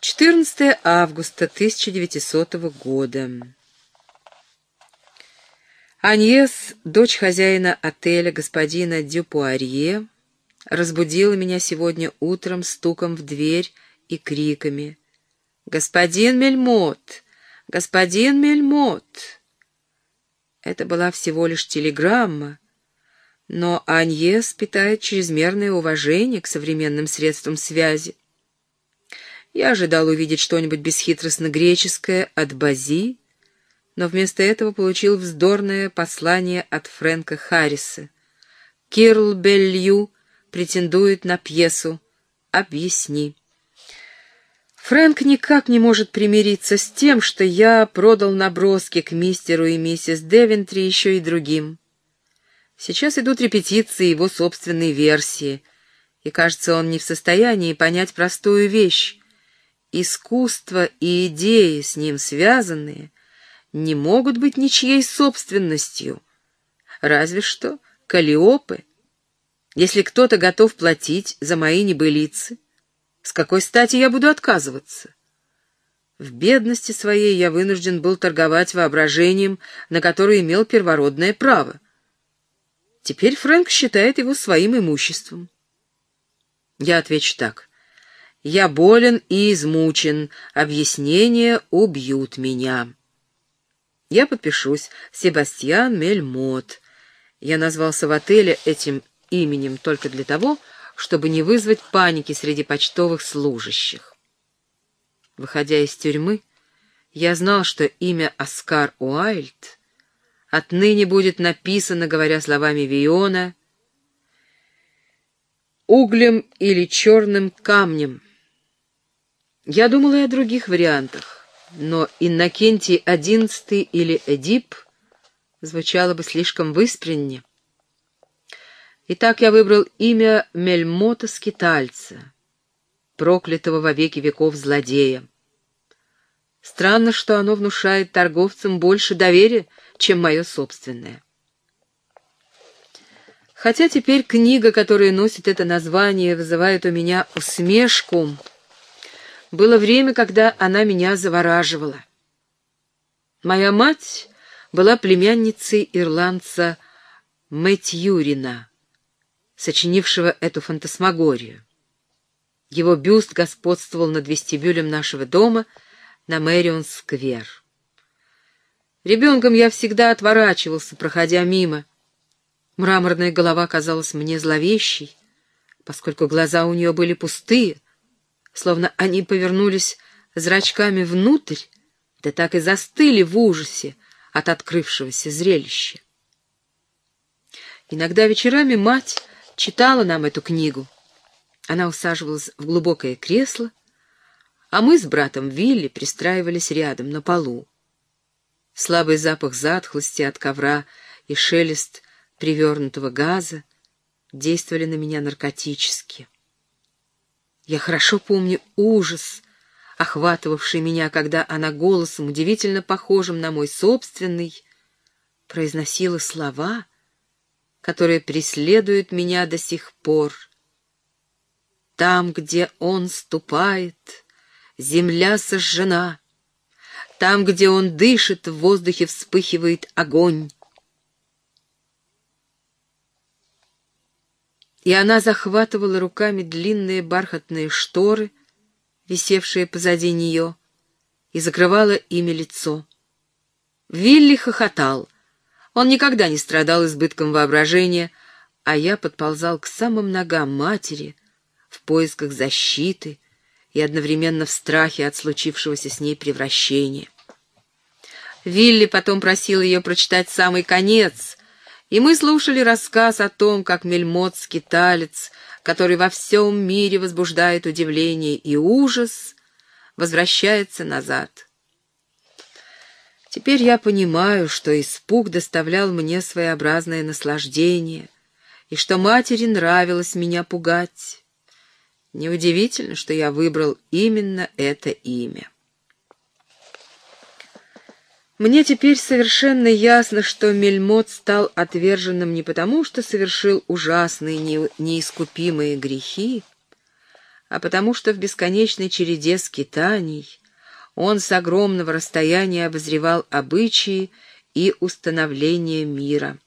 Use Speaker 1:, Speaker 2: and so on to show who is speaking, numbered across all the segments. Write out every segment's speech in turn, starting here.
Speaker 1: 14 августа 1900 года. Аньес, дочь хозяина отеля господина Дюпуарье, разбудила меня сегодня утром стуком в дверь и криками. «Господин Мельмот! Господин Мельмот!» Это была всего лишь телеграмма, но Аньес питает чрезмерное уважение к современным средствам связи. Я ожидал увидеть что-нибудь бесхитростно-греческое от Бази, но вместо этого получил вздорное послание от Фрэнка Харриса. «Кирл Беллью претендует на пьесу. Объясни». Фрэнк никак не может примириться с тем, что я продал наброски к мистеру и миссис Девентри еще и другим. Сейчас идут репетиции его собственной версии, и, кажется, он не в состоянии понять простую вещь. Искусство и идеи, с ним связанные, не могут быть ничьей собственностью. Разве что калиопы. Если кто-то готов платить за мои небылицы, с какой стати я буду отказываться? В бедности своей я вынужден был торговать воображением, на которое имел первородное право. Теперь Фрэнк считает его своим имуществом. Я отвечу так. Я болен и измучен. Объяснения убьют меня. Я подпишусь. Себастьян Мельмот. Я назвался в отеле этим именем только для того, чтобы не вызвать паники среди почтовых служащих. Выходя из тюрьмы, я знал, что имя Оскар Уайльд отныне будет написано, говоря словами Виона, углем или черным камнем — я думала и о других вариантах, но Иннокентий XI или Эдип звучало бы слишком выспренне. Итак, я выбрал имя Мельмота Скитальца, проклятого во веки веков злодея. Странно, что оно внушает торговцам больше доверия, чем мое собственное. Хотя теперь книга, которая носит это название, вызывает у меня усмешку, было время, когда она меня завораживала. Моя мать была племянницей ирландца Мэтьюрина, сочинившего эту фантасмагорию. Его бюст господствовал над вестибюлем нашего дома на Мэрион-сквер. Ребенком я всегда отворачивался, проходя мимо. Мраморная голова казалась мне зловещей, поскольку глаза у нее были пустые — словно они повернулись зрачками внутрь, да так и застыли в ужасе от открывшегося зрелища. Иногда вечерами мать читала нам эту книгу. Она усаживалась в глубокое кресло, а мы с братом Вилли пристраивались рядом на полу. Слабый запах затхлости от ковра и шелест привернутого газа действовали на меня наркотически. Я хорошо помню ужас, охватывавший меня, когда она голосом, удивительно похожим на мой собственный, произносила слова, которые преследуют меня до сих пор. Там, где он ступает, земля сожжена. Там, где он дышит, в воздухе вспыхивает огонь. И она захватывала руками длинные бархатные шторы, висевшие позади нее, и закрывала ими лицо. Вилли хохотал. Он никогда не страдал избытком воображения, а я подползал к самым ногам матери в поисках защиты и одновременно в страхе от случившегося с ней превращения. Вилли потом просил ее прочитать самый конец, и мы слушали рассказ о том, как Мельмот, скиталец, который во всем мире возбуждает удивление и ужас, возвращается назад. Теперь я понимаю, что испуг доставлял мне своеобразное наслаждение, и что матери нравилось меня пугать. Неудивительно, что я выбрал именно это имя. Мне теперь совершенно ясно, что Мельмот стал отверженным не потому, что совершил ужасные, неискупимые грехи, а потому что в бесконечной череде скитаний он с огромного расстояния обозревал обычаи и установление мира.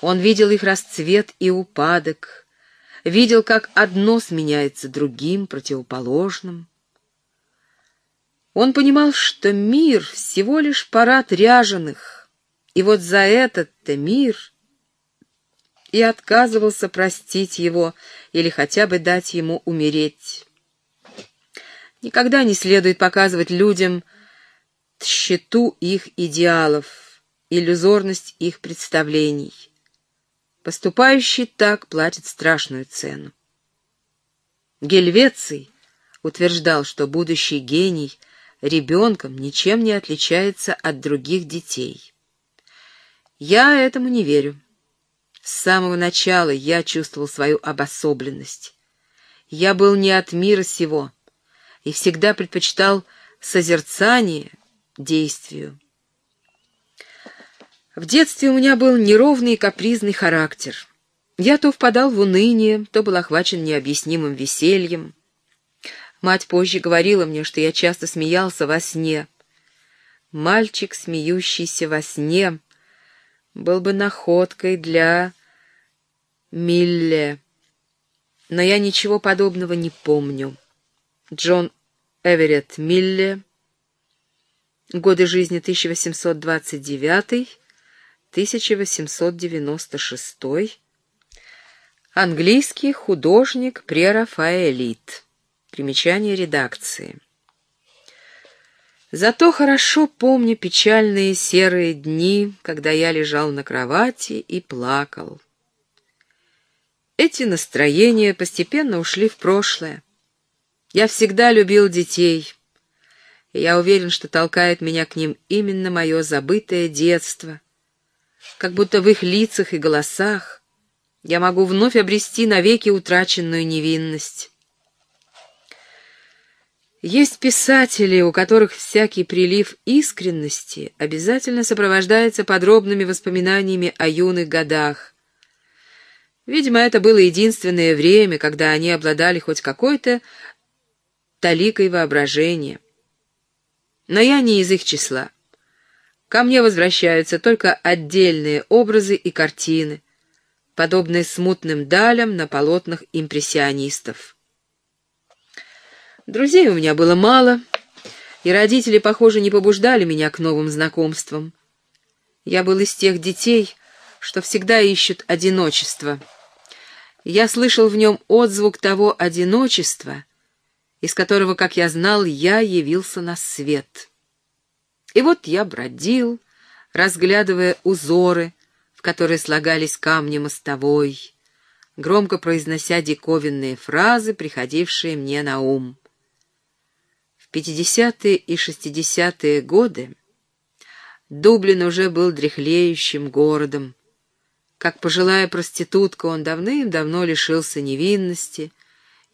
Speaker 1: Он видел их расцвет и упадок, видел, как одно сменяется другим, противоположным. Он понимал, что мир — всего лишь парад ряженых, и вот за этот-то мир и отказывался простить его или хотя бы дать ему умереть. Никогда не следует показывать людям тщету их идеалов, иллюзорность их представлений. Поступающий так платит страшную цену. Гельвеций утверждал, что будущий гений ребенком ничем не отличается от других детей. Я этому не верю. С самого начала я чувствовал свою обособленность. Я был не от мира сего и всегда предпочитал созерцание действию. В детстве у меня был неровный и капризный характер. Я то впадал в уныние, то был охвачен необъяснимым весельем. Мать позже говорила мне, что я часто смеялся во сне. Мальчик, смеющийся во сне, был бы находкой для Милле. Но я ничего подобного не помню. Джон Эверетт Милле, годы жизни 1829-1896, английский художник прерафаэлит. Примечание редакции. Зато хорошо помню печальные серые дни, когда я лежал на кровати и плакал. Эти настроения постепенно ушли в прошлое. Я всегда любил детей, и я уверен, что толкает меня к ним именно мое забытое детство, как будто в их лицах и голосах я могу вновь обрести навеки утраченную невинность. Есть писатели, у которых всякий прилив искренности обязательно сопровождается подробными воспоминаниями о юных годах. Видимо, это было единственное время, когда они обладали хоть какой-то таликой воображения. Но я не из их числа. Ко мне возвращаются только отдельные образы и картины, подобные смутным далям на полотнах импрессионистов. Друзей у меня было мало, и родители, похоже, не побуждали меня к новым знакомствам. Я был из тех детей, что всегда ищут одиночество. Я слышал в нем отзвук того одиночества, из которого, как я знал, я явился на свет. И вот я бродил, разглядывая узоры, в которые слагались камни мостовой, громко произнося диковинные фразы, приходившие мне на ум. 50-е и 60-е годы Дублин уже был дряхлеющим городом. Как пожилая проститутка, он давным-давно лишился невинности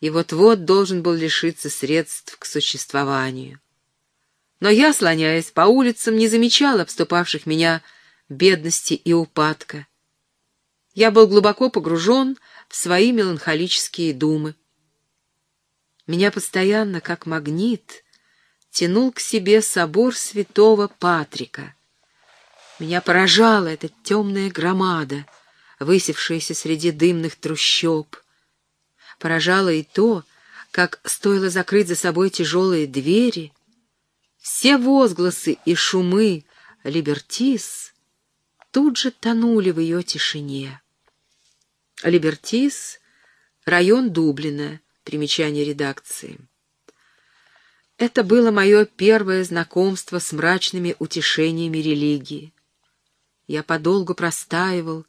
Speaker 1: и вот-вот должен был лишиться средств к существованию. Но я, слоняясь по улицам, не замечал обступавших меня бедности и упадка. Я был глубоко погружен в свои меланхолические думы. Меня постоянно, как магнит, тянул к себе собор святого Патрика. Меня поражала эта темная громада, высевшаяся среди дымных трущоб. Поражало и то, как стоило закрыть за собой тяжелые двери, все возгласы и шумы «Либертис» тут же тонули в ее тишине. «Либертис» — район Дублина, примечание редакции. Это было мое первое знакомство с мрачными утешениями религии. Я подолгу простаивал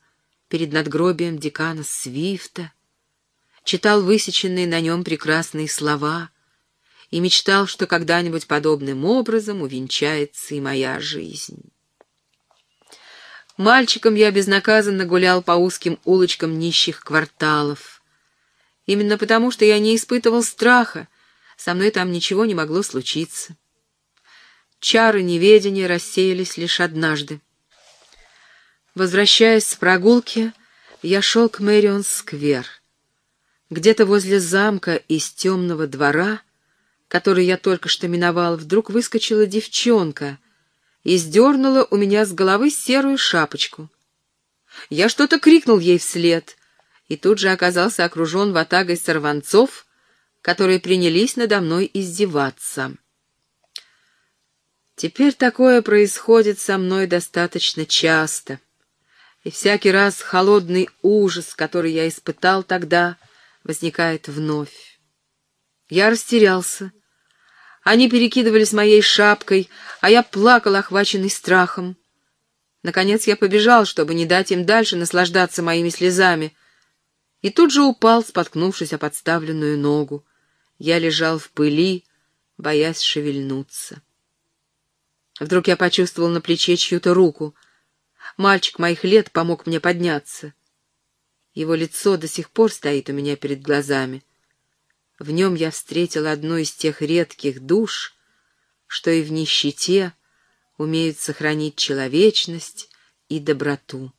Speaker 1: перед надгробием декана Свифта, читал высеченные на нем прекрасные слова и мечтал, что когда-нибудь подобным образом увенчается и моя жизнь. Мальчиком я безнаказанно гулял по узким улочкам нищих кварталов. Именно потому, что я не испытывал страха, со мной там ничего не могло случиться. Чары неведения рассеялись лишь однажды. Возвращаясь с прогулки, я шел к Мэрион-сквер. Где-то возле замка из темного двора, который я только что миновал, вдруг выскочила девчонка и сдернула у меня с головы серую шапочку. Я что-то крикнул ей вслед, и тут же оказался окружен ватагой сорванцов, которые принялись надо мной издеваться. Теперь такое происходит со мной достаточно часто, и всякий раз холодный ужас, который я испытал тогда, возникает вновь. Я растерялся. Они перекидывались моей шапкой, а я плакал, охваченный страхом. Наконец я побежал, чтобы не дать им дальше наслаждаться моими слезами, и тут же упал, споткнувшись о подставленную ногу. Я лежал в пыли, боясь шевельнуться. Вдруг я почувствовал на плече чью-то руку. Мальчик моих лет помог мне подняться. Его лицо до сих пор стоит у меня перед глазами. В нем я встретил одну из тех редких душ, что и в нищете умеют сохранить человечность и доброту.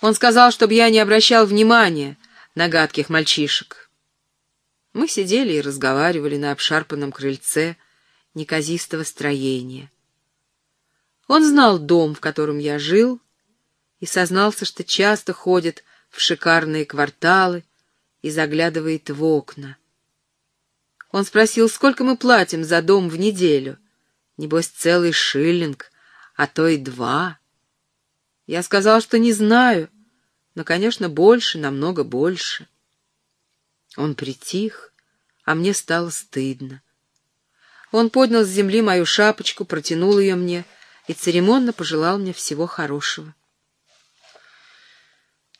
Speaker 1: Он сказал, чтобы я не обращал внимания на гадких мальчишек. Мы сидели и разговаривали на обшарпанном крыльце, неказистого строения. Он знал дом, в котором я жил, и сознался, что часто ходит в шикарные кварталы и заглядывает в окна. Он спросил, сколько мы платим за дом в неделю. Небось, целый шиллинг, а то и два. Я сказал, что не знаю, но, конечно, больше, намного больше. Он притих, а мне стало стыдно. Он поднял с земли мою шапочку, протянул ее мне и церемонно пожелал мне всего хорошего.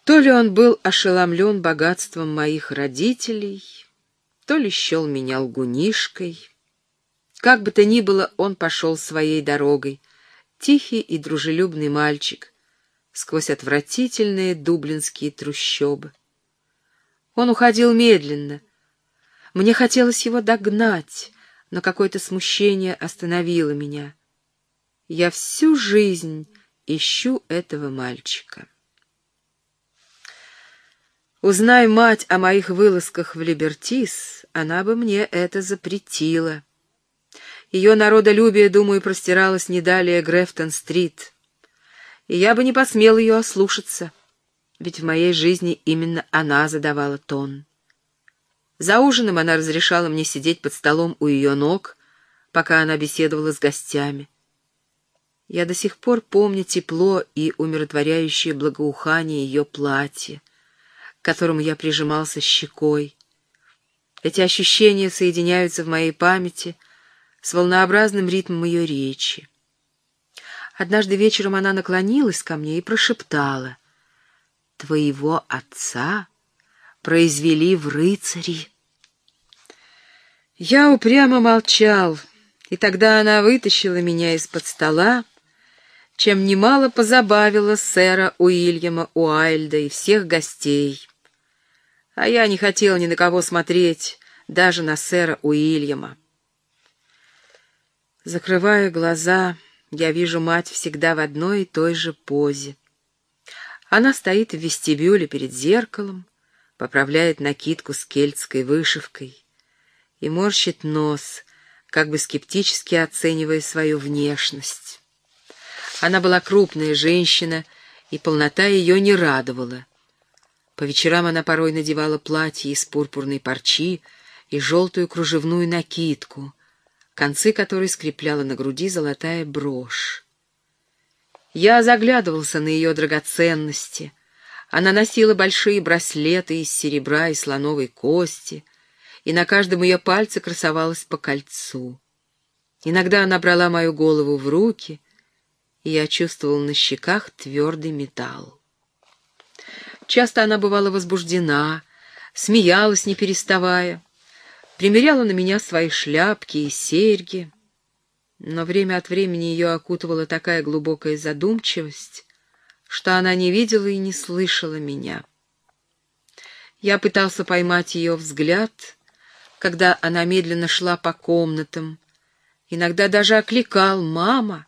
Speaker 1: То ли он был ошеломлен богатством моих родителей, то ли счел меня лгунишкой. Как бы то ни было, он пошел своей дорогой, тихий и дружелюбный мальчик, сквозь отвратительные дублинские трущобы. Он уходил медленно. Мне хотелось его догнать, но какое-то смущение остановило меня. Я всю жизнь ищу этого мальчика. Узнай мать о моих вылазках в Либертис, она бы мне это запретила. Ее народолюбие, думаю, простиралось не далее Грефтон-стрит. И я бы не посмел ее ослушаться, ведь в моей жизни именно она задавала тон. За ужином она разрешала мне сидеть под столом у ее ног, пока она беседовала с гостями. Я до сих пор помню тепло и умиротворяющее благоухание ее платья, к которому я прижимался щекой. Эти ощущения соединяются в моей памяти с волнообразным ритмом ее речи. Однажды вечером она наклонилась ко мне и прошептала, «Твоего отца произвели в рыцари. Я упрямо молчал, и тогда она вытащила меня из-под стола, чем немало позабавила сэра Уильяма Уайльда и всех гостей. А я не хотел ни на кого смотреть, даже на сэра Уильяма. Закрывая глаза, я вижу мать всегда в одной и той же позе. Она стоит в вестибюле перед зеркалом, поправляет накидку с кельтской вышивкой и морщит нос, как бы скептически оценивая свою внешность. Она была крупная женщина, и полнота ее не радовала. По вечерам она порой надевала платье из пурпурной парчи и желтую кружевную накидку, концы которой скрепляла на груди золотая брошь. Я заглядывался на ее драгоценности — она носила большие браслеты из серебра и слоновой кости, и на каждом ее пальце красовалось по кольцу. Иногда она брала мою голову в руки, и я чувствовал на щеках твердый металл. Часто она бывала возбуждена, смеялась, не переставая, примеряла на меня свои шляпки и серьги, но время от времени ее окутывала такая глубокая задумчивость, что она не видела и не слышала меня. Я пытался поймать ее взгляд, когда она медленно шла по комнатам, иногда даже окликал «мама»,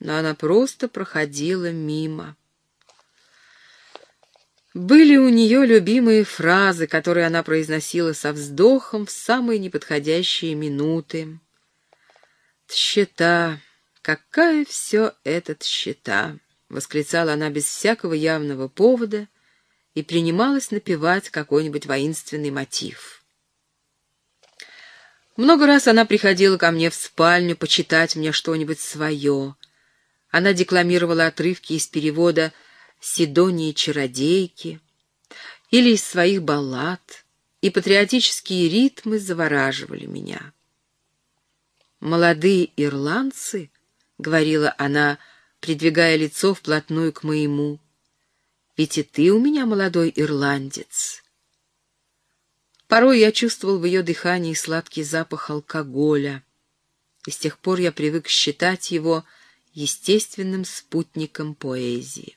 Speaker 1: но она просто проходила мимо. Были у нее любимые фразы, которые она произносила со вздохом в самые неподходящие минуты. «Тщета! Какая все это тщета!» — восклицала она без всякого явного повода и принималась напевать какой-нибудь воинственный мотив. Много раз она приходила ко мне в спальню почитать мне что-нибудь свое. Она декламировала отрывки из перевода Сидонии чародейки или из своих баллад, и патриотические ритмы завораживали меня. «Молодые ирландцы», — говорила она, придвигая лицо вплотную к моему, — «ведь и ты у меня молодой ирландец». Порой я чувствовал в ее дыхании сладкий запах алкоголя, и с тех пор я привык считать его естественным спутником поэзии.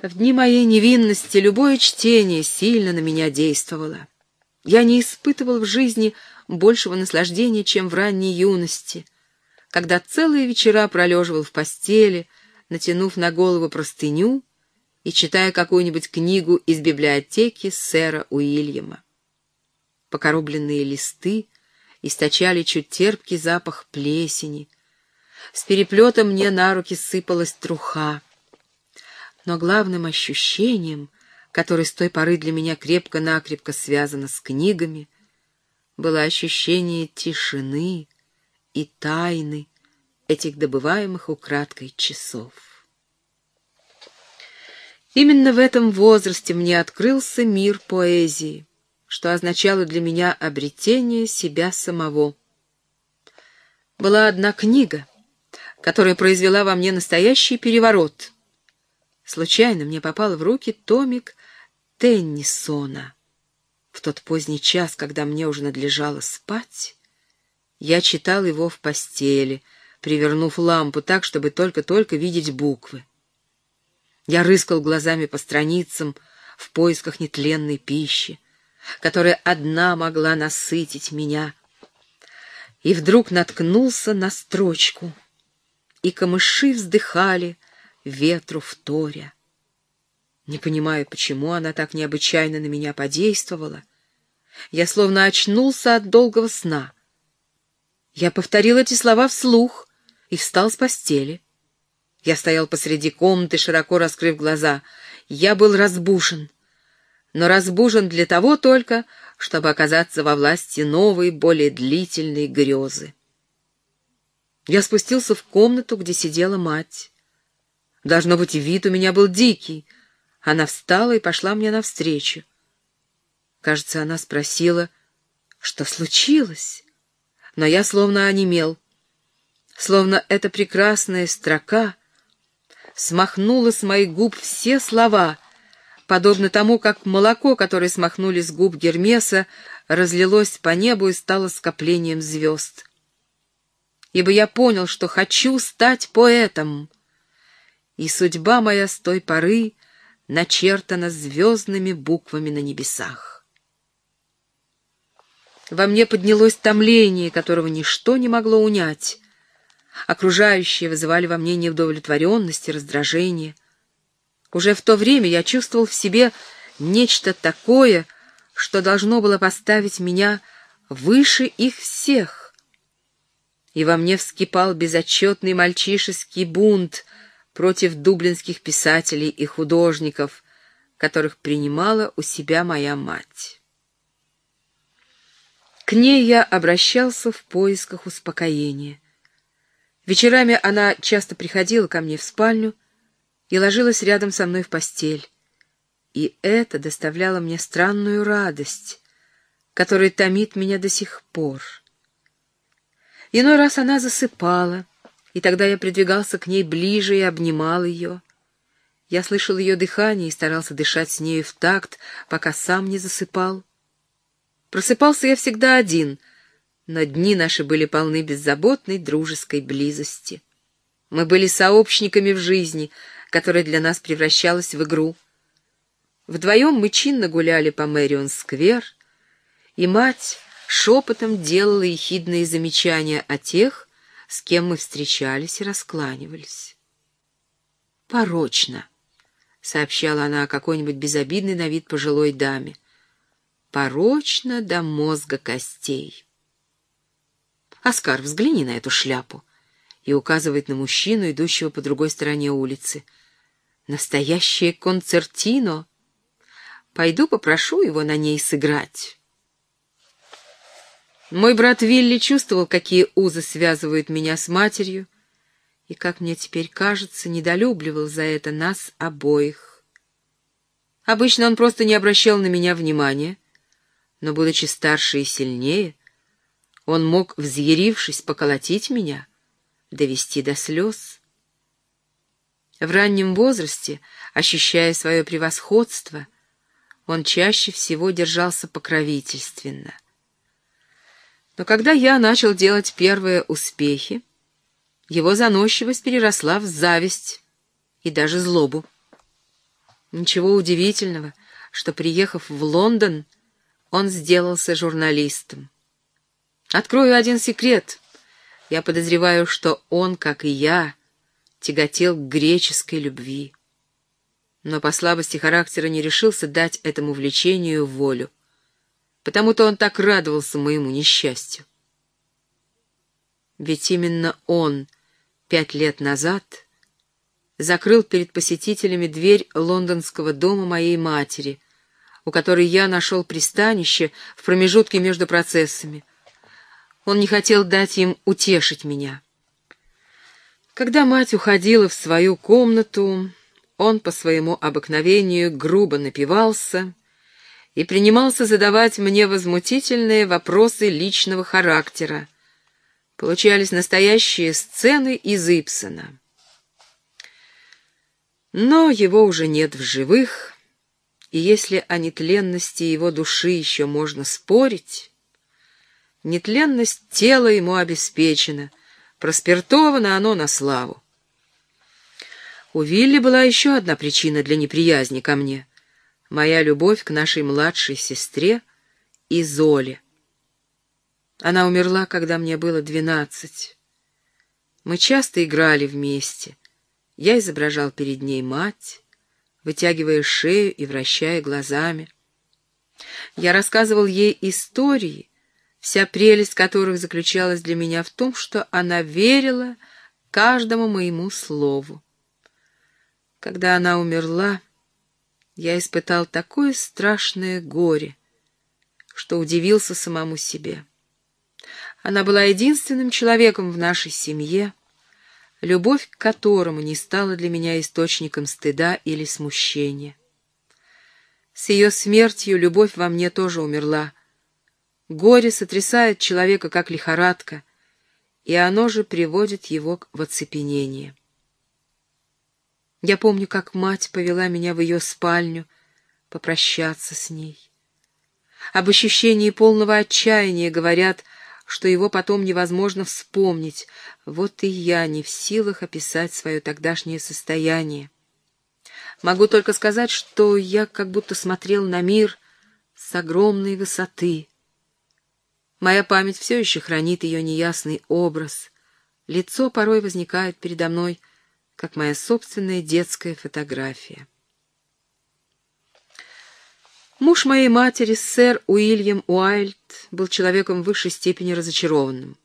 Speaker 1: В дни моей невинности любое чтение сильно на меня действовало. Я не испытывал в жизни большего наслаждения, чем в ранней юности, когда целые вечера пролеживал в постели, натянув на голову простыню и читая какую-нибудь книгу из библиотеки сэра Уильяма. Покоробленные листы источали чуть терпкий запах плесени. С переплета мне на руки сыпалась труха но главным ощущением, которое с той поры для меня крепко-накрепко связано с книгами, было ощущение тишины и тайны этих добываемых украдкой часов. Именно в этом возрасте мне открылся мир поэзии, что означало для меня обретение себя самого. Была одна книга, которая произвела во мне настоящий переворот — Случайно мне попал в руки томик Теннисона. В тот поздний час, когда мне уже надлежало спать, я читал его в постели, привернув лампу так, чтобы только-только видеть буквы. Я рыскал глазами по страницам в поисках нетленной пищи, которая одна могла насытить меня, и вдруг наткнулся на строчку, и камыши вздыхали — ветру вторя. Не понимаю, почему она так необычайно на меня подействовала. Я словно очнулся от долгого сна. Я повторил эти слова вслух и встал с постели. Я стоял посреди комнаты, широко раскрыв глаза. Я был разбужен, но разбужен для того только, чтобы оказаться во власти новой, более длительной грезы. Я спустился в комнату, где сидела мать. Должно быть, вид у меня был дикий. Она встала и пошла мне навстречу. Кажется, она спросила, что случилось. Но я словно онемел. Словно эта прекрасная строка смахнула с моих губ все слова, подобно тому, как молоко, которое смахнули с губ Гермеса, разлилось по небу и стало скоплением звезд. Ибо я понял, что хочу стать поэтом — и судьба моя с той поры начертана звездными буквами на небесах. Во мне поднялось томление, которого ничто не могло унять. Окружающие вызывали во мне неудовлетворенность и раздражение. Уже в то время я чувствовал в себе нечто такое, что должно было поставить меня выше их всех. И во мне вскипал безотчетный мальчишеский бунт, против дублинских писателей и художников, которых принимала у себя моя мать. К ней я обращался в поисках успокоения. Вечерами она часто приходила ко мне в спальню и ложилась рядом со мной в постель. И это доставляло мне странную радость, которая томит меня до сих пор. Иной раз она засыпала, и тогда я придвигался к ней ближе и обнимал ее. Я слышал ее дыхание и старался дышать с нею в такт, пока сам не засыпал. Просыпался я всегда один, но дни наши были полны беззаботной дружеской близости. Мы были сообщниками в жизни, которая для нас превращалась в игру. Вдвоем мы чинно гуляли по Мэрион-сквер, и мать шепотом делала ехидные замечания о тех, с кем мы встречались и раскланивались. Порочно, сообщала она какой-нибудь безобидной на вид пожилой даме. Порочно до мозга костей. «Оскар, взгляни на эту шляпу!» и указывает на мужчину, идущего по другой стороне улицы. «Настоящее концертино! Пойду попрошу его на ней сыграть». Мой брат Вилли чувствовал, какие узы связывают меня с матерью, и, как мне теперь кажется, недолюбливал за это нас обоих. Обычно он просто не обращал на меня внимания, но, будучи старше и сильнее, он мог, взъярившись, поколотить меня, довести до слез. В раннем возрасте, ощущая свое превосходство, он чаще всего держался покровительственно. Но когда я начал делать первые успехи, его заносчивость переросла в зависть и даже злобу. Ничего удивительного, что, приехав в Лондон, он сделался журналистом. Открою один секрет. Я подозреваю, что он, как и я, тяготел к греческой любви. Но по слабости характера не решился дать этому влечению волю. Потому-то он так радовался моему несчастью. Ведь именно он пять лет назад закрыл перед посетителями дверь лондонского дома моей матери, у которой я нашел пристанище в промежутке между процессами. Он не хотел дать им утешить меня. Когда мать уходила в свою комнату, он по своему обыкновению грубо напивался и принимался задавать мне возмутительные вопросы личного характера, получались настоящие сцены из Ипсона. Но его уже нет в живых, и если о нетленности его души еще можно спорить, нетленность тела ему обеспечена, проспиртовано оно на славу. У Вилли была еще одна причина для неприязни ко мне — моя любовь к нашей младшей сестре Изоле. Она умерла, когда мне было двенадцать. Мы часто играли вместе. Я изображал перед ней мать, вытягивая шею и вращая глазами. Я рассказывал ей истории, вся прелесть которых заключалась для меня в том, что она верила каждому моему слову. Когда она умерла, я испытал такое страшное горе, что удивился самому себе. Она была единственным человеком в нашей семье, любовь к которому не стала для меня источником стыда или смущения. С ее смертью любовь во мне тоже умерла. Горе сотрясает человека, как лихорадка, и оно же приводит его в оцепенение. Я помню, как мать повела меня в ее спальню попрощаться с ней. Об ощущении полного отчаяния говорят что его потом невозможно вспомнить. Вот и я не в силах описать свое тогдашнее состояние. Могу только сказать, что я как будто смотрел на мир с огромной высоты. Моя память все еще хранит ее неясный образ. Лицо порой возникает передо мной, как моя собственная детская фотография. Муж моей матери, сэр Уильям Уайльд, был человеком в высшей степени разочарованным.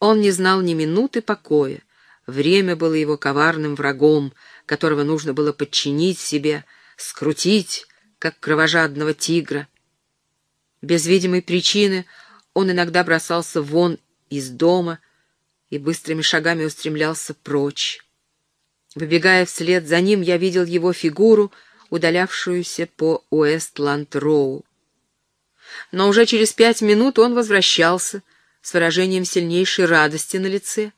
Speaker 1: Он не знал ни минуты покоя. Время было его коварным врагом, которого нужно было подчинить себе, скрутить, как кровожадного тигра. Без видимой причины он иногда бросался вон из дома и быстрыми шагами устремлялся прочь. Выбегая вслед за ним, я видел его фигуру — удалявшуюся по Уэстланд-Роу. Но уже через пять минут он возвращался с выражением сильнейшей радости на лице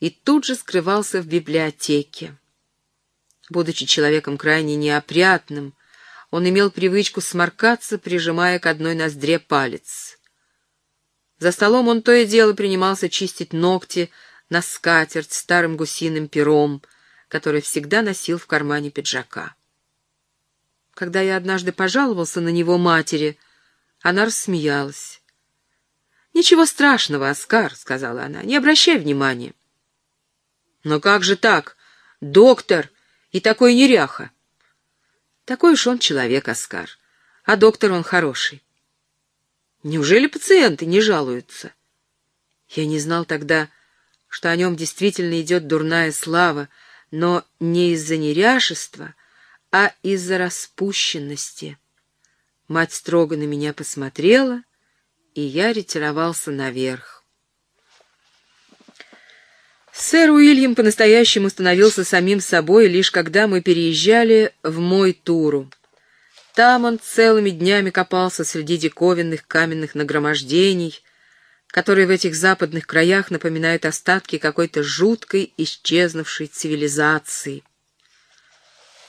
Speaker 1: и тут же скрывался в библиотеке. Будучи человеком крайне неопрятным, он имел привычку сморкаться, прижимая к одной ноздре палец. За столом он то и дело принимался чистить ногти на скатерть старым гусиным пером, который всегда носил в кармане пиджака. Когда я однажды пожаловался на него матери, она рассмеялась. «Ничего страшного, Оскар», — сказала она, — «не обращай внимания». «Но как же так? Доктор и такой неряха!» Такой уж он человек, Оскар. А доктор он хороший. Неужели пациенты не жалуются? Я не знал тогда, что о нем действительно идет дурная слава, но не из-за неряшества, а из-за распущенности. Мать строго на меня посмотрела, и я ретировался наверх. Сэр Уильям по-настоящему становился самим собой, лишь когда мы переезжали в мой туру. Там он целыми днями копался среди диковинных каменных нагромождений, которые в этих западных краях напоминают остатки какой-то жуткой исчезнувшей цивилизации.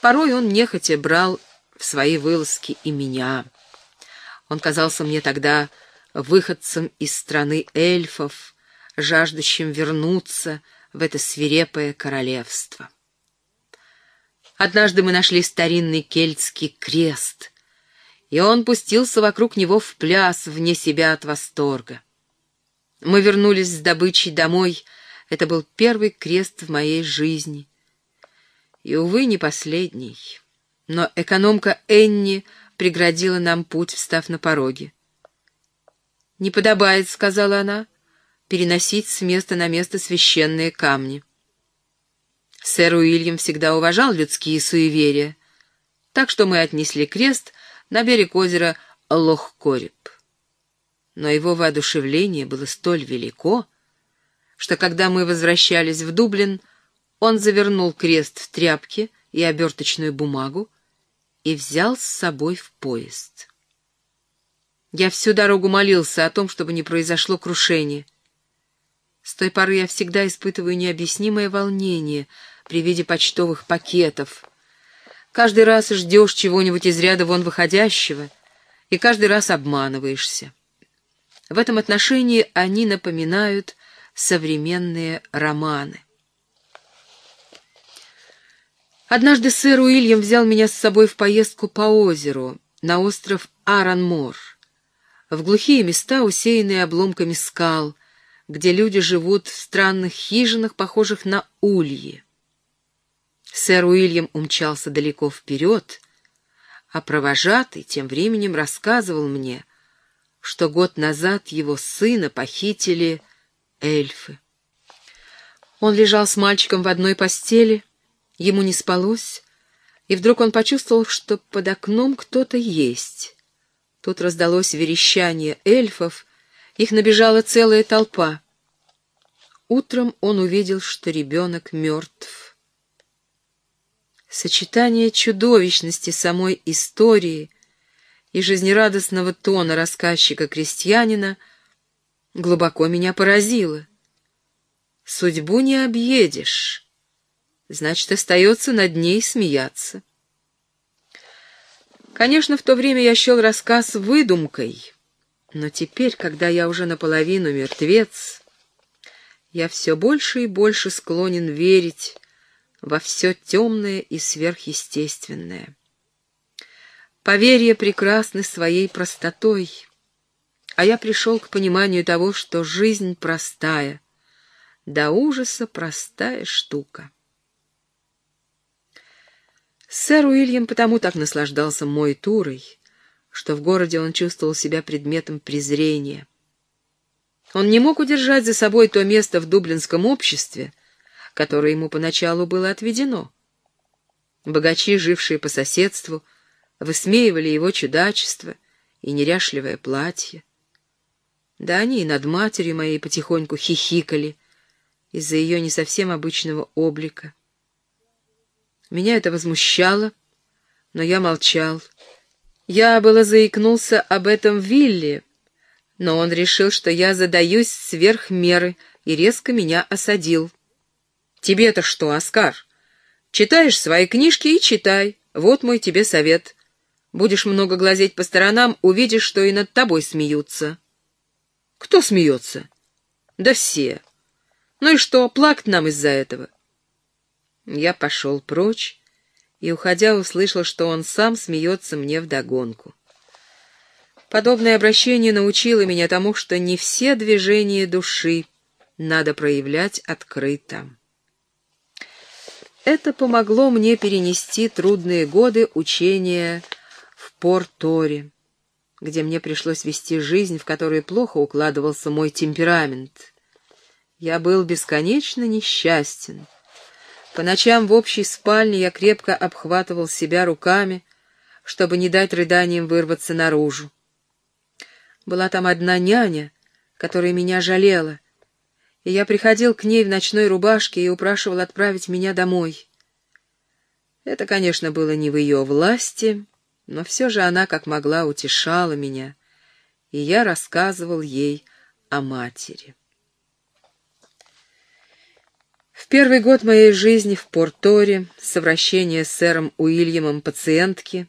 Speaker 1: Порой он нехотя брал в свои вылазки и меня. Он казался мне тогда выходцем из страны эльфов, жаждущим вернуться в это свирепое королевство. Однажды мы нашли старинный кельтский крест, и он пустился вокруг него в пляс вне себя от восторга. Мы вернулись с добычей домой. Это был первый крест в моей жизни. И, увы, не последний. Но экономка Энни преградила нам путь, встав на пороге. «Не подобает», — сказала она, — «переносить с места на место священные камни». Сэр Уильям всегда уважал людские суеверия, так что мы отнесли крест на берег озера Лохкореб но его воодушевление было столь велико, что когда мы возвращались в Дублин, он завернул крест в тряпки и оберточную бумагу и взял с собой в поезд. Я всю дорогу молился о том, чтобы не произошло крушение. С той поры я всегда испытываю необъяснимое волнение при виде почтовых пакетов. Каждый раз ждешь чего-нибудь из ряда вон выходящего, и каждый раз обманываешься. В этом отношении они напоминают современные романы. Однажды сэр Уильям взял меня с собой в поездку по озеру на остров Аранмор, в глухие места, усеянные обломками скал, где люди живут в странных хижинах, похожих на ульи. Сэр Уильям умчался далеко вперед, а провожатый тем временем рассказывал мне, что год назад его сына похитили эльфы. Он лежал с мальчиком в одной постели, ему не спалось, и вдруг он почувствовал, что под окном кто-то есть. Тут раздалось верещание эльфов, их набежала целая толпа. Утром он увидел, что ребенок мертв. Сочетание чудовищности самой истории и жизнерадостного тона рассказчика-крестьянина глубоко меня поразило. Судьбу не объедешь, значит, остается над ней смеяться. Конечно, в то время я счел рассказ выдумкой, но теперь, когда я уже наполовину мертвец, я все больше и больше склонен верить во все темное и сверхъестественное. Поверья прекрасны своей простотой, а я пришел к пониманию того, что жизнь простая, до ужаса простая штука. Сэр Уильям потому так наслаждался мой турой, что в городе он чувствовал себя предметом презрения. Он не мог удержать за собой то место в дублинском обществе, которое ему поначалу было отведено. Богачи, жившие по соседству, — высмеивали его чудачество и неряшливое платье. Да они и над матерью моей потихоньку хихикали из-за ее не совсем обычного облика. Меня это возмущало, но я молчал. Я было заикнулся об этом Вилли, но он решил, что я задаюсь сверх меры и резко меня осадил. «Тебе-то что, Оскар? Читаешь свои книжки и читай. Вот мой тебе совет. Будешь много глазеть по сторонам, увидишь, что и над тобой смеются. Кто смеется? Да все. Ну и что, плакать нам из-за этого? Я пошел прочь и, уходя, услышал, что он сам смеется мне вдогонку. Подобное обращение научило меня тому, что не все движения души надо проявлять открыто. Это помогло мне перенести трудные годы учения в Порт-Торе, где мне пришлось вести жизнь, в которой плохо укладывался мой темперамент. Я был бесконечно несчастен. По ночам в общей спальне я крепко обхватывал себя руками, чтобы не дать рыданиям вырваться наружу. Была там одна няня, которая меня жалела, и я приходил к ней в ночной рубашке и упрашивал отправить меня домой. Это, конечно, было не в ее власти, но все же она, как могла, утешала меня, и я рассказывал ей о матери. В первый год моей жизни в Порторе совращение с сэром Уильямом пациентки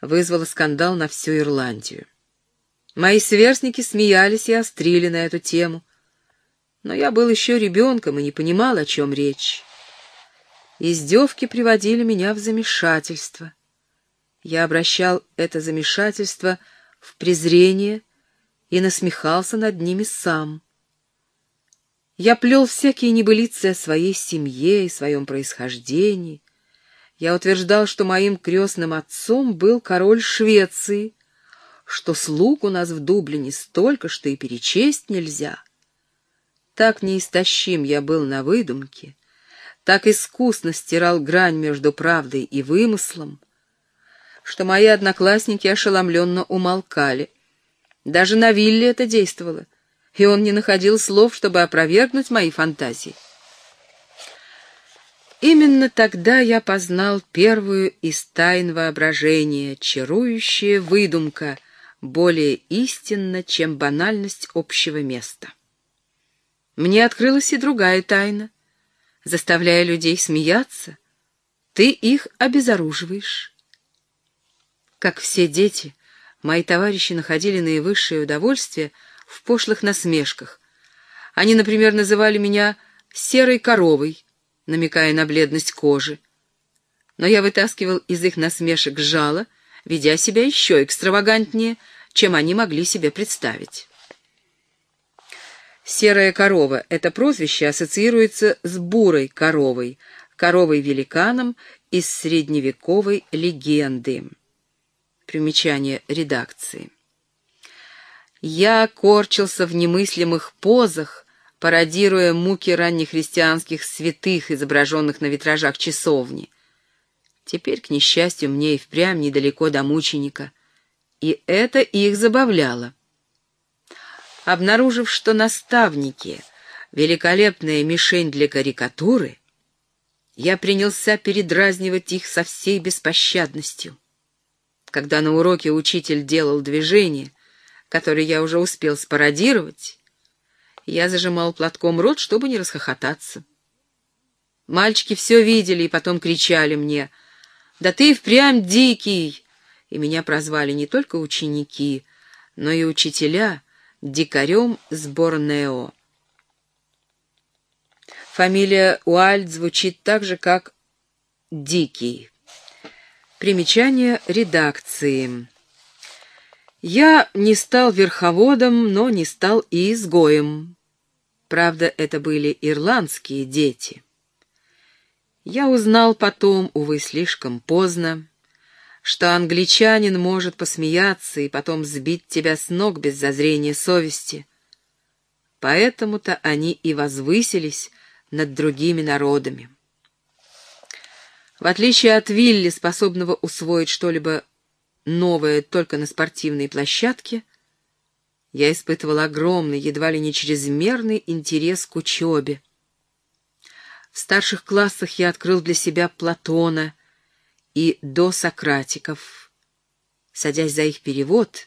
Speaker 1: вызвало скандал на всю Ирландию. Мои сверстники смеялись и острили на эту тему, но я был еще ребенком и не понимал, о чем речь. Издевки приводили меня в замешательство. Я обращал это замешательство в презрение и насмехался над ними сам. Я плел всякие небылицы о своей семье и своем происхождении. Я утверждал, что моим крестным отцом был король Швеции, что слуг у нас в Дублине столько, что и перечесть нельзя. Так неистощим я был на выдумке, так искусно стирал грань между правдой и вымыслом, что мои одноклассники ошеломленно умолкали. Даже на Вилле это действовало, и он не находил слов, чтобы опровергнуть мои фантазии. Именно тогда я познал первую из тайн воображения, чарующая выдумка, более истинна, чем банальность общего места. Мне открылась и другая тайна. Заставляя людей смеяться, ты их обезоруживаешь. Как все дети, мои товарищи находили наивысшее удовольствие в пошлых насмешках. Они, например, называли меня «серой коровой», намекая на бледность кожи. Но я вытаскивал из их насмешек жало, ведя себя еще экстравагантнее — чем они могли себе представить. Серая корова — это прозвище ассоциируется с бурой коровой, коровой-великаном из средневековой легенды. Примечание редакции. Я корчился в немыслимых позах, пародируя муки раннехристианских святых, изображенных на витражах часовни. Теперь, к несчастью, мне и впрямь недалеко до мученика — и это их забавляло. Обнаружив, что наставники — великолепная мишень для карикатуры, я принялся передразнивать их со всей беспощадностью. Когда на уроке учитель делал движение, которое я уже успел спародировать, я зажимал платком рот, чтобы не расхохотаться. Мальчики все видели и потом кричали мне, «Да ты впрямь дикий! и меня прозвали не только ученики, но и учителя дикарем с Борнео. Фамилия Уальд звучит так же, как «Дикий». Примечание редакции. Я не стал верховодом, но не стал и изгоем. Правда, это были ирландские дети. Я узнал потом, увы, слишком поздно, что англичанин может посмеяться и потом сбить тебя с ног без зазрения совести. Поэтому-то они и возвысились над другими народами. В отличие от Вилли, способного усвоить что-либо новое только на спортивной площадке, я испытывал огромный, едва ли не чрезмерный интерес к учебе. В старших классах я открыл для себя Платона — и до Сократиков. Садясь за их перевод,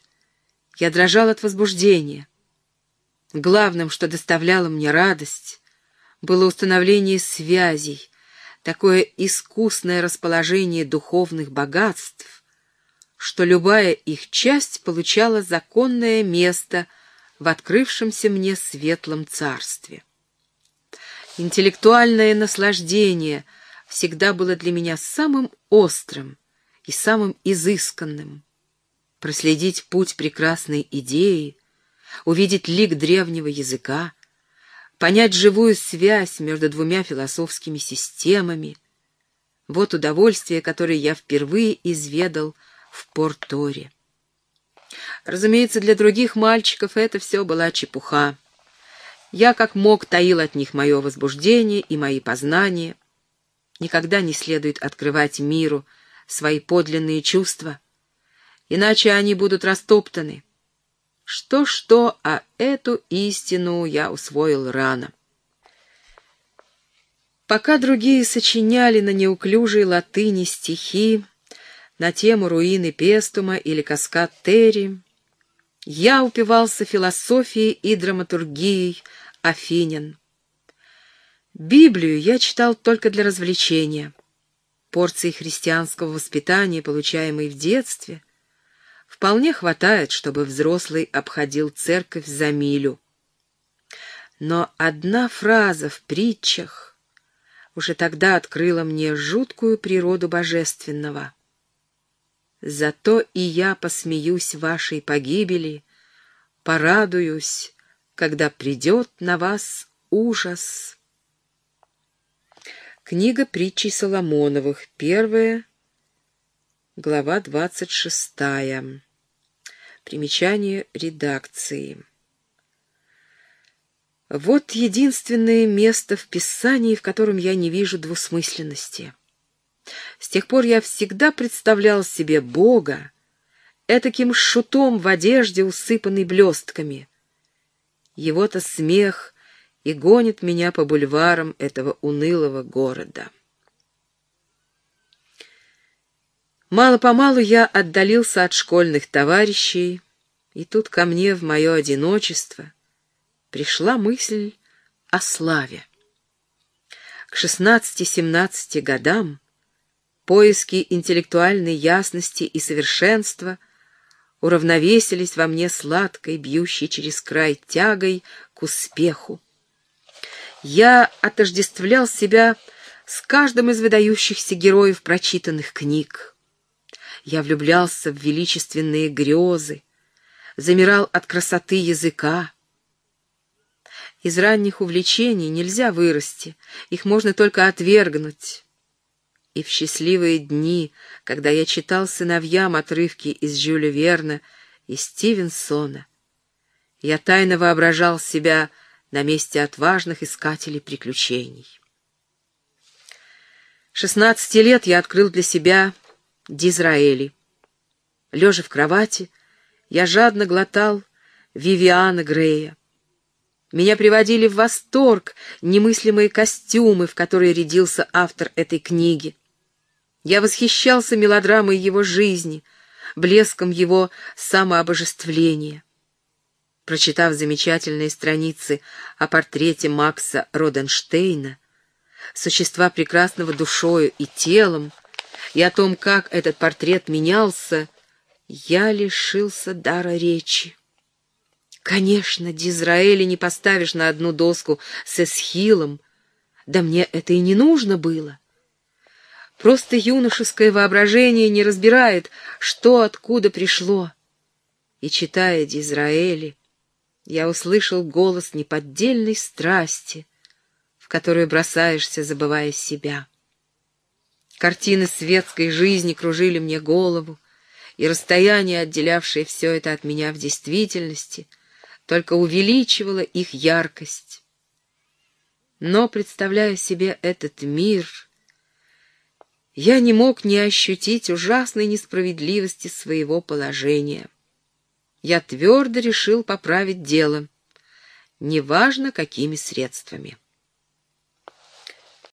Speaker 1: я дрожал от возбуждения. Главным, что доставляло мне радость, было установление связей, такое искусное расположение духовных богатств, что любая их часть получала законное место в открывшемся мне светлом царстве. Интеллектуальное наслаждение — всегда было для меня самым острым и самым изысканным. Проследить путь прекрасной идеи, увидеть лик древнего языка, понять живую связь между двумя философскими системами, Вот удовольствие, которое я впервые изведал в Порторе. Разумеется, для других мальчиков это все была чепуха. Я как мог таил от них мое возбуждение и мои познания. Никогда не следует открывать миру свои подлинные чувства, иначе они будут растоптаны. Что-что, а эту истину я усвоил рано. Пока другие сочиняли на неуклюжей латыни стихи на тему руины Пестума или каскад Терри, я упивался философией и драматургией Афинин. Библию я читал только для развлечения. Порции христианского воспитания, получаемой в детстве, вполне хватает, чтобы взрослый обходил церковь за милю. Но одна фраза в притчах уже тогда открыла мне жуткую природу божественного. Зато и я посмеюсь вашей погибели, порадуюсь, когда придет на вас ужас. Книга притчей Соломоновых, первая, глава двадцать шестая. Примечание редакции. Вот единственное место в Писании, в котором я не вижу двусмысленности. С тех пор я всегда представлял себе Бога этаким шутом в одежде, усыпанной блестками. Его-то смех и гонит меня по бульварам этого унылого города. Мало-помалу я отдалился от школьных товарищей, и тут ко мне в мое одиночество пришла мысль о славе. К шестнадцати-семнадцати годам поиски интеллектуальной ясности и совершенства уравновесились во мне сладкой, бьющей через край тягой к успеху. Я отождествлял себя с каждым из выдающихся героев прочитанных книг. Я влюблялся в величественные грезы, замирал от красоты языка. Из ранних увлечений нельзя вырасти, их можно только отвергнуть и в счастливые дни, когда я читал сыновьям отрывки из Жюля Верна и Стивенсона, я тайно воображал себя на месте отважных искателей приключений. Шестнадцати лет я открыл для себя Дизраэли. Лежа в кровати, я жадно глотал Вивиана Грея. Меня приводили в восторг немыслимые костюмы, в которые рядился автор этой книги. Я восхищался мелодрамой его жизни, блеском его самообожествления. Прочитав замечательные страницы о портрете Макса Роденштейна, существа прекрасного душою и телом, и о том, как этот портрет менялся, я лишился дара речи. Конечно, Дизраэля не поставишь на одну доску с Эсхилом, да мне это и не нужно было. Просто юношеское воображение не разбирает, что откуда пришло. И, читая Дизраэли, я услышал голос неподдельной страсти, в которую бросаешься, забывая себя. Картины светской жизни кружили мне голову, и расстояние, отделявшее все это от меня в действительности, только увеличивало их яркость. Но, представляя себе этот мир, я не мог не ощутить ужасной несправедливости своего положения. Я твердо решил поправить дело, неважно какими средствами.